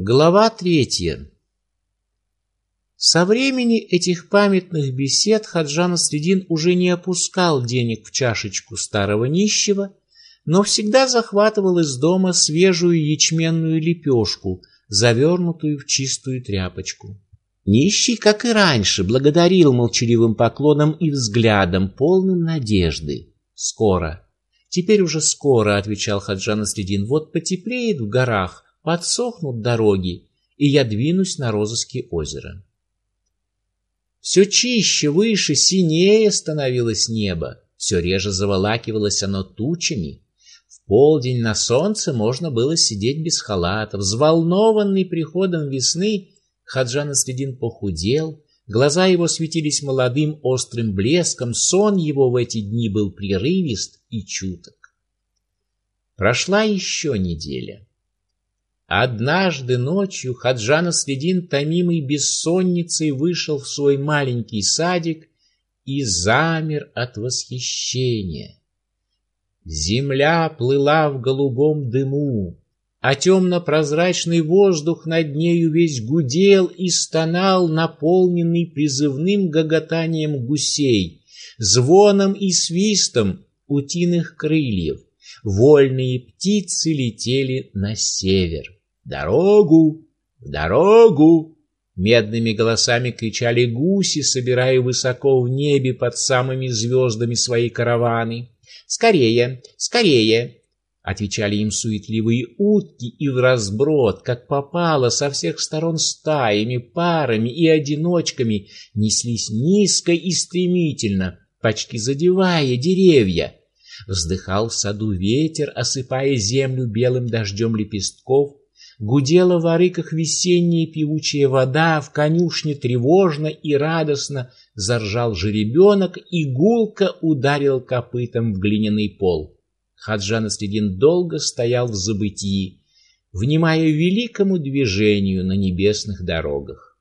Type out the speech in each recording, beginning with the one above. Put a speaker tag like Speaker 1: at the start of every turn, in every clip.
Speaker 1: Глава третья. Со времени этих памятных бесед Хаджан Средин уже не опускал денег в чашечку старого нищего, но всегда захватывал из дома свежую ячменную лепешку, завернутую в чистую тряпочку. Нищий, как и раньше, благодарил молчаливым поклоном и взглядом, полным надежды. «Скоро, теперь уже скоро», — отвечал Хаджан Средин, — «вот потеплеет в горах, подсохнут дороги, и я двинусь на розыски озера. Все чище, выше, синее становилось небо, все реже заволакивалось оно тучами. В полдень на солнце можно было сидеть без халата. Взволнованный приходом весны, Хаджан Следин похудел, глаза его светились молодым острым блеском, сон его в эти дни был прерывист и чуток. Прошла еще неделя. Однажды ночью Хаджана Средин, томимый бессонницей, вышел в свой маленький садик и замер от восхищения. Земля плыла в голубом дыму, а темно-прозрачный воздух над нею весь гудел и стонал, наполненный призывным гоготанием гусей, звоном и свистом утиных крыльев. Вольные птицы летели на север. «Дорогу! В дорогу!» Медными голосами кричали гуси, собирая высоко в небе под самыми звездами свои караваны. «Скорее! Скорее!» Отвечали им суетливые утки и в разброд, как попало, со всех сторон стаями, парами и одиночками неслись низко и стремительно, почти задевая деревья. Вздыхал в саду ветер, осыпая землю белым дождем лепестков, Гудела в арыках весенняя певучая вода, в конюшне тревожно и радостно заржал жеребенок и гулко ударил копытом в глиняный пол. Хаджан Следин долго стоял в забытии, внимая великому движению на небесных дорогах.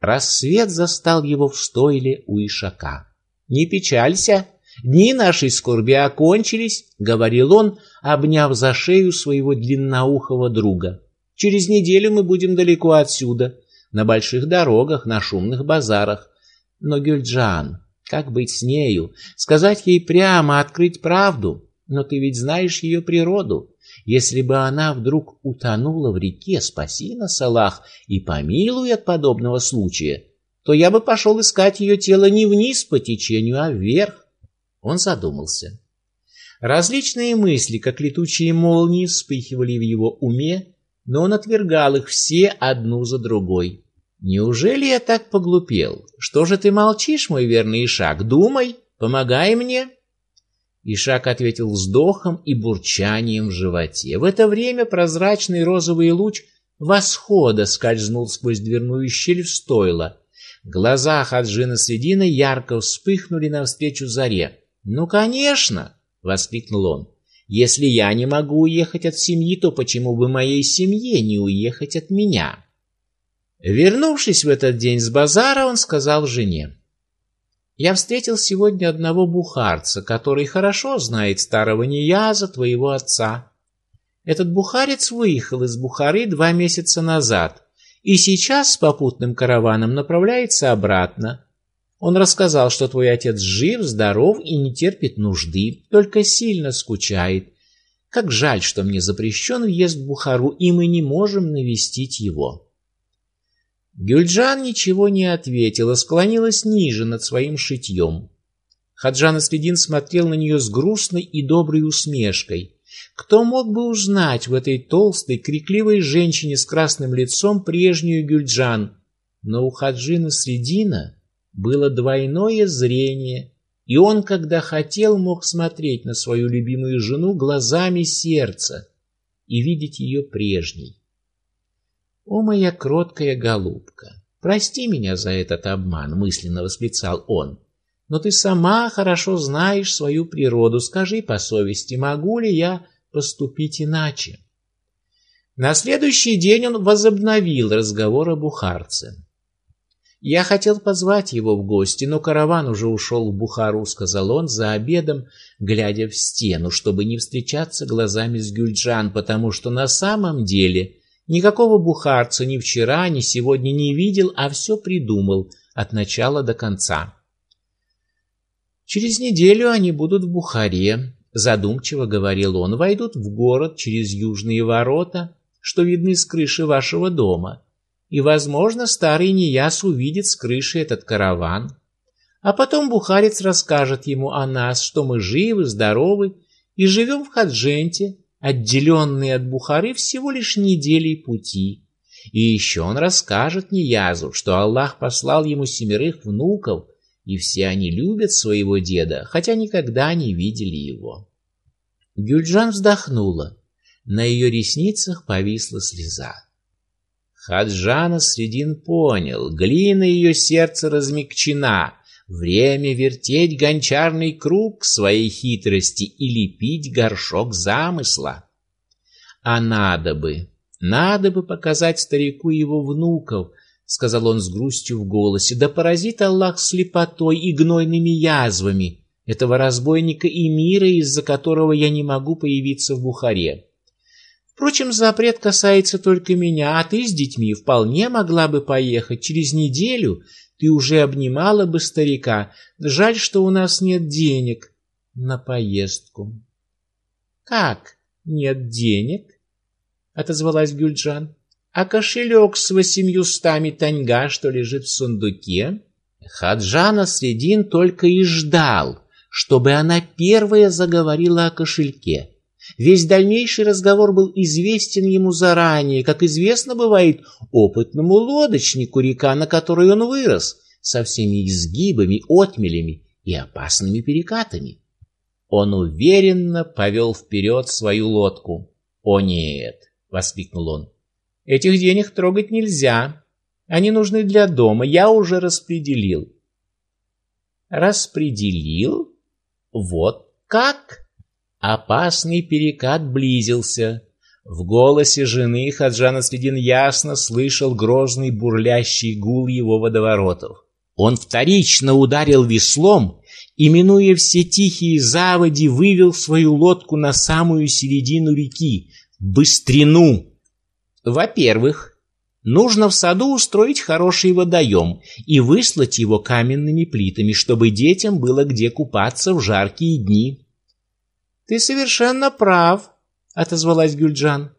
Speaker 1: Рассвет застал его в стойле у Ишака. «Не печалься, дни нашей скорби окончились», — говорил он, обняв за шею своего длинноухого друга. Через неделю мы будем далеко отсюда, на больших дорогах, на шумных базарах. Но Гюльджан, как быть с нею? Сказать ей прямо, открыть правду? Но ты ведь знаешь ее природу. Если бы она вдруг утонула в реке, спаси нас, Аллах, и помилуй от подобного случая, то я бы пошел искать ее тело не вниз по течению, а вверх. Он задумался. Различные мысли, как летучие молнии, вспыхивали в его уме, но он отвергал их все одну за другой. Неужели я так поглупел? Что же ты молчишь, мой верный Ишак? Думай, помогай мне. Ишак ответил вздохом и бурчанием в животе. В это время прозрачный розовый луч восхода скользнул сквозь дверную щель в стойло. Глаза Хаджина Средина ярко вспыхнули навстречу заре. «Ну, конечно!» — воскликнул он. Если я не могу уехать от семьи, то почему бы моей семье не уехать от меня? Вернувшись в этот день с базара, он сказал жене: "Я встретил сегодня одного бухарца, который хорошо знает старого Нияза, твоего отца. Этот бухарец выехал из Бухары два месяца назад и сейчас с попутным караваном направляется обратно. Он рассказал, что твой отец жив, здоров и не терпит нужды, только сильно скучает. Как жаль, что мне запрещен въезд в Бухару, и мы не можем навестить его. Гюльджан ничего не ответила, склонилась ниже над своим шитьем. Хаджан Аследин смотрел на нее с грустной и доброй усмешкой. Кто мог бы узнать в этой толстой, крикливой женщине с красным лицом прежнюю Гюльджан? Но у Хаджина Средина было двойное зрение, и он, когда хотел, мог смотреть на свою любимую жену глазами сердца и видеть ее прежней. «О, моя кроткая голубка, прости меня за этот обман», — мысленно восклицал он. «Но ты сама хорошо знаешь свою природу. Скажи по совести, могу ли я поступить иначе?» На следующий день он возобновил разговор о бухарце. Я хотел позвать его в гости, но караван уже ушел в Бухару, сказал он за обедом, глядя в стену, чтобы не встречаться глазами с Гюльджан, потому что на самом деле Никакого бухарца ни вчера, ни сегодня не видел, а все придумал от начала до конца. Через неделю они будут в Бухаре, задумчиво говорил он, войдут в город через южные ворота, что видны с крыши вашего дома. И, возможно, старый Нияс увидит с крыши этот караван. А потом бухарец расскажет ему о нас, что мы живы, здоровы и живем в Хадженте, отделенные от Бухары всего лишь неделей пути. И еще он расскажет Ниязу, что Аллах послал ему семерых внуков, и все они любят своего деда, хотя никогда не видели его. Гюльджан вздохнула. На ее ресницах повисла слеза. Хаджана Средин понял, глина ее сердца размягчена, время вертеть гончарный круг своей хитрости и лепить горшок замысла. А надо бы, надо бы показать старику его внуков, сказал он с грустью в голосе, да поразит Аллах слепотой и гнойными язвами этого разбойника и мира, из-за которого я не могу появиться в Бухаре. Впрочем, запрет касается только меня, а ты с детьми вполне могла бы поехать. Через неделю ты уже обнимала бы старика. Жаль, что у нас нет денег на поездку. Как? Нет денег? отозвалась Гюльджан. А кошелек с восемьюстами таньга, что лежит в сундуке? Хаджана Средин только и ждал, чтобы она первая заговорила о кошельке. Весь дальнейший разговор был известен ему заранее, как известно бывает опытному лодочнику река, на которой он вырос, со всеми изгибами, отмелями и опасными перекатами. Он уверенно повел вперед свою лодку. «О нет!» — воскликнул он. «Этих денег трогать нельзя. Они нужны для дома. Я уже распределил». «Распределил? Вот как?» Опасный перекат близился. В голосе жены Хаджана Средин ясно слышал грозный бурлящий гул его водоворотов. Он вторично ударил веслом и, минуя все тихие заводи, вывел свою лодку на самую середину реки, быстрину. Во-первых, нужно в саду устроить хороший водоем и выслать его каменными плитами, чтобы детям было где купаться в жаркие дни. Ты совершенно прав, отозвалась Гюльджан.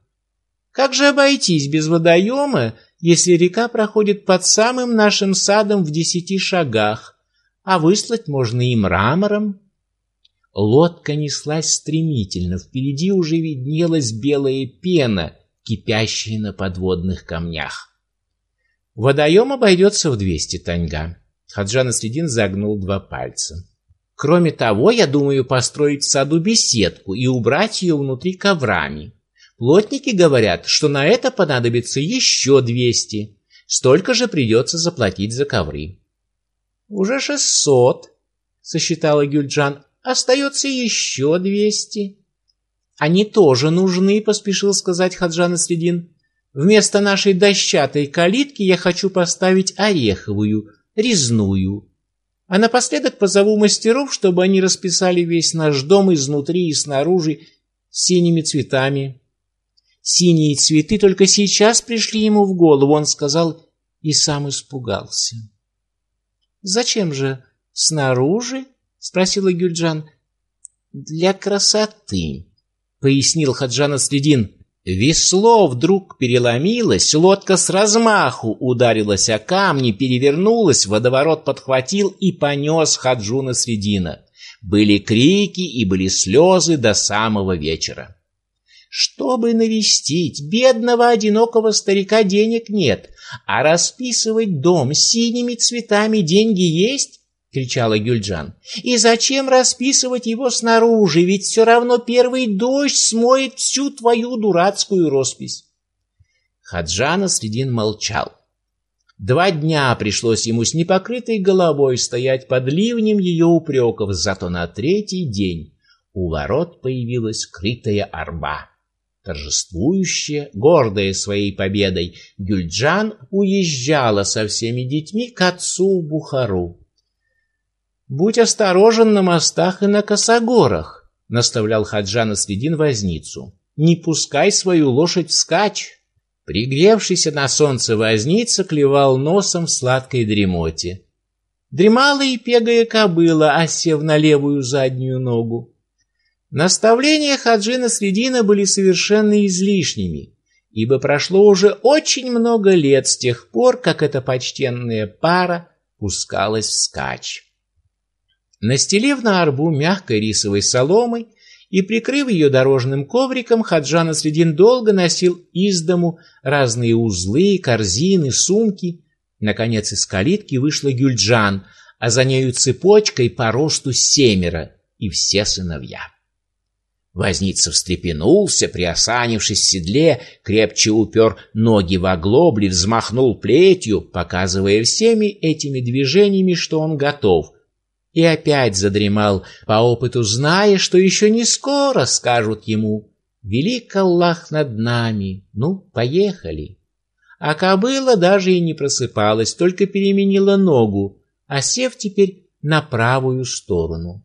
Speaker 1: Как же обойтись без водоема, если река проходит под самым нашим садом в десяти шагах, а выслать можно и мрамором? Лодка неслась стремительно, впереди уже виднелась белая пена, кипящая на подводных камнях. Водоем обойдется в двести таньга. Хаджан Средин загнул два пальца. Кроме того, я думаю построить в саду беседку и убрать ее внутри коврами. Плотники говорят, что на это понадобится еще двести. Столько же придется заплатить за ковры. Уже шестьсот, сосчитала Гюльджан. Остается еще двести. Они тоже нужны, поспешил сказать Хаджан Средин. Вместо нашей дощатой калитки я хочу поставить ореховую, резную. А напоследок позову мастеров, чтобы они расписали весь наш дом изнутри и снаружи синими цветами. Синие цветы только сейчас пришли ему в голову, он сказал и сам испугался. Зачем же снаружи? спросила Гюльджан. Для красоты, пояснил Хаджан Средин. Весло вдруг переломилось, лодка с размаху ударилась о камни, перевернулась, водоворот подхватил и понес Хаджуна Средина. Были крики и были слезы до самого вечера. Чтобы навестить бедного одинокого старика денег нет, а расписывать дом синими цветами деньги есть, — кричала Гюльджан. «И зачем расписывать его снаружи, ведь все равно первый дождь смоет всю твою дурацкую роспись». Хаджана Средин молчал. Два дня пришлось ему с непокрытой головой стоять под ливнем ее упреков, зато на третий день у ворот появилась скрытая арба. Торжествующая, гордая своей победой, Гюльджан уезжала со всеми детьми к отцу Бухару. Будь осторожен на мостах и на косогорах, наставлял Хаджан Средин возницу. Не пускай свою лошадь вскачь. Пригревшийся на солнце возница клевал носом в сладкой дремоте. Дремала и пегая кобыла, осев на левую заднюю ногу. Наставления Хаджина Средина были совершенно излишними, ибо прошло уже очень много лет с тех пор, как эта почтенная пара пускалась вскачь. Настелив на арбу мягкой рисовой соломой и прикрыв ее дорожным ковриком, Хаджан Средин долго носил из дому разные узлы, корзины, сумки. Наконец из калитки вышла Гюльджан, а за нею цепочкой по росту семеро и все сыновья. Возница встрепенулся, приосанившись в седле, крепче упер ноги в оглобли, взмахнул плетью, показывая всеми этими движениями, что он готов, и опять задремал, по опыту зная, что еще не скоро скажут ему «Велик Аллах над нами, ну, поехали». А кобыла даже и не просыпалась, только переменила ногу, а сев теперь на правую сторону.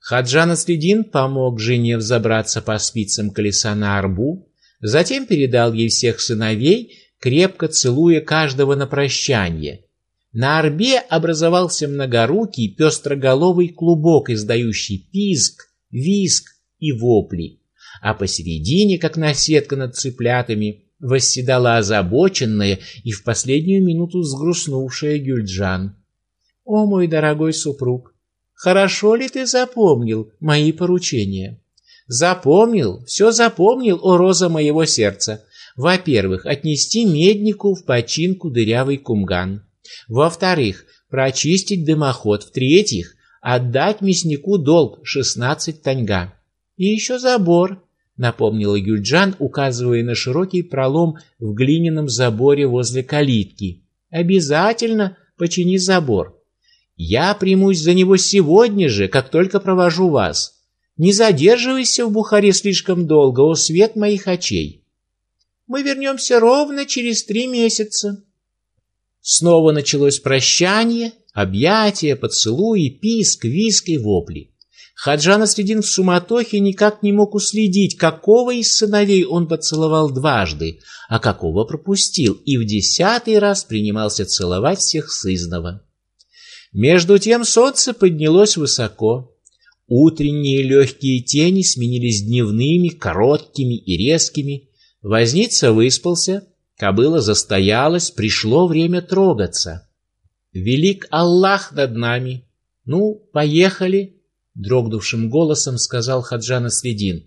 Speaker 1: Хаджан Аследин помог жене взобраться по спицам колеса на арбу, затем передал ей всех сыновей, крепко целуя каждого на прощание. На арбе образовался многорукий пестроголовый клубок, издающий писк, виск и вопли, а посередине, как наседка над цыплятами, восседала озабоченная и в последнюю минуту сгрустнувшая Гюльджан. «О, мой дорогой супруг, Хорошо ли ты запомнил мои поручения? Запомнил, все запомнил, о роза моего сердца. Во-первых, отнести меднику в починку дырявый кумган. Во-вторых, прочистить дымоход. В-третьих, отдать мяснику долг шестнадцать таньга. И еще забор, напомнила Гюльджан, указывая на широкий пролом в глиняном заборе возле калитки. Обязательно почини забор. Я примусь за него сегодня же, как только провожу вас. Не задерживайся в Бухаре слишком долго, о свет моих очей. Мы вернемся ровно через три месяца. Снова началось прощание, объятия, поцелуи, писк, виск и вопли. Хаджан Средин в суматохе никак не мог уследить, какого из сыновей он поцеловал дважды, а какого пропустил, и в десятый раз принимался целовать всех сызного. Между тем солнце поднялось высоко. Утренние легкие тени сменились дневными, короткими и резкими. Возница выспался, кобыла застоялась, пришло время трогаться. Велик Аллах над нами. Ну, поехали, дрогнувшим голосом сказал Хаджан Средин.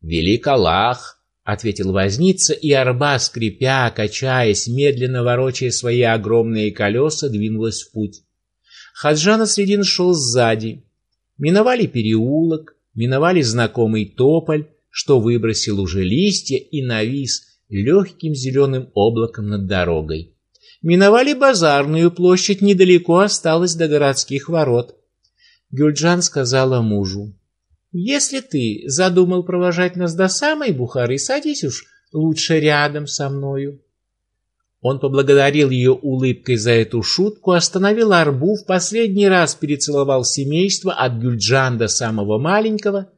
Speaker 1: Велик Аллах, ответил возница, и арба, скрипя, качаясь, медленно ворочая свои огромные колеса, двинулась в путь. Хаджан Средин шел сзади. Миновали переулок, миновали знакомый тополь, что выбросил уже листья и навис легким зеленым облаком над дорогой. Миновали базарную площадь, недалеко осталось до городских ворот. Гюльджан сказала мужу: "Если ты задумал провожать нас до самой Бухары, садись уж лучше рядом со мною". Он поблагодарил ее улыбкой за эту шутку, остановил арбу, в последний раз перецеловал семейство от Гюльджан до самого маленького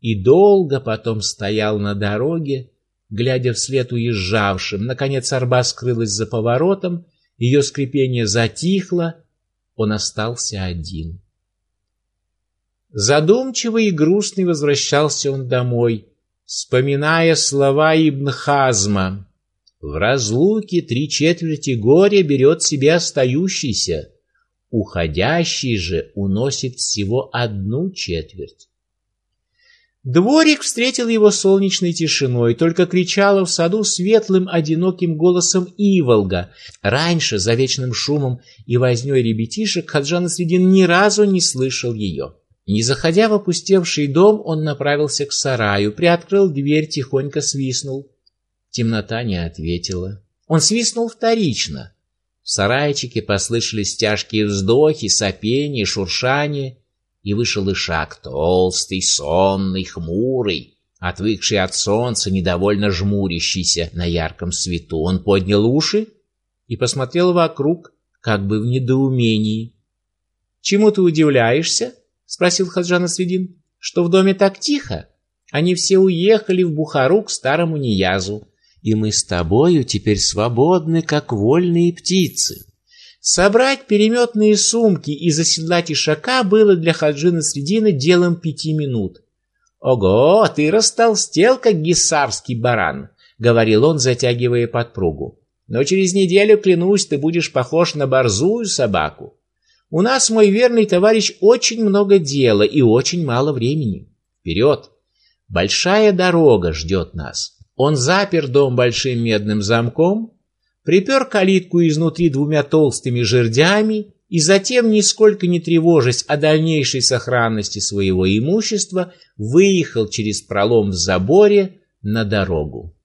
Speaker 1: и долго потом стоял на дороге, глядя вслед уезжавшим. Наконец арба скрылась за поворотом, ее скрипение затихло, он остался один. Задумчивый и грустный возвращался он домой, вспоминая слова Ибн Хазма. В разлуке три четверти горя берет себе остающийся, уходящий же уносит всего одну четверть. Дворик встретил его солнечной тишиной, только кричала в саду светлым одиноким голосом Иволга. Раньше за вечным шумом и вознёй ребятишек Хаджан Средин ни разу не слышал ее. Не заходя в опустевший дом, он направился к сараю, приоткрыл дверь, тихонько свистнул. Темнота не ответила. Он свистнул вторично. В сарайчике послышались тяжкие вздохи, сопение, шуршание, и вышел Ишак, толстый, сонный, хмурый, отвыкший от солнца, недовольно жмурящийся на ярком свету. Он поднял уши и посмотрел вокруг, как бы в недоумении. «Чему ты удивляешься?» — спросил Хаджан Средин. «Что в доме так тихо? Они все уехали в Бухару к старому Ниязу. и мы с тобою теперь свободны, как вольные птицы. Собрать переметные сумки и заседлать ишака было для Хаджина Средина делом пяти минут. «Ого, ты растолстел, как гисарский баран», — говорил он, затягивая подпругу. «Но через неделю, клянусь, ты будешь похож на борзую собаку. У нас, мой верный товарищ, очень много дела и очень мало времени. Вперед! Большая дорога ждет нас». Он запер дом большим медным замком, припер калитку изнутри двумя толстыми жердями и затем, нисколько не тревожась о дальнейшей сохранности своего имущества, выехал через пролом в заборе на дорогу.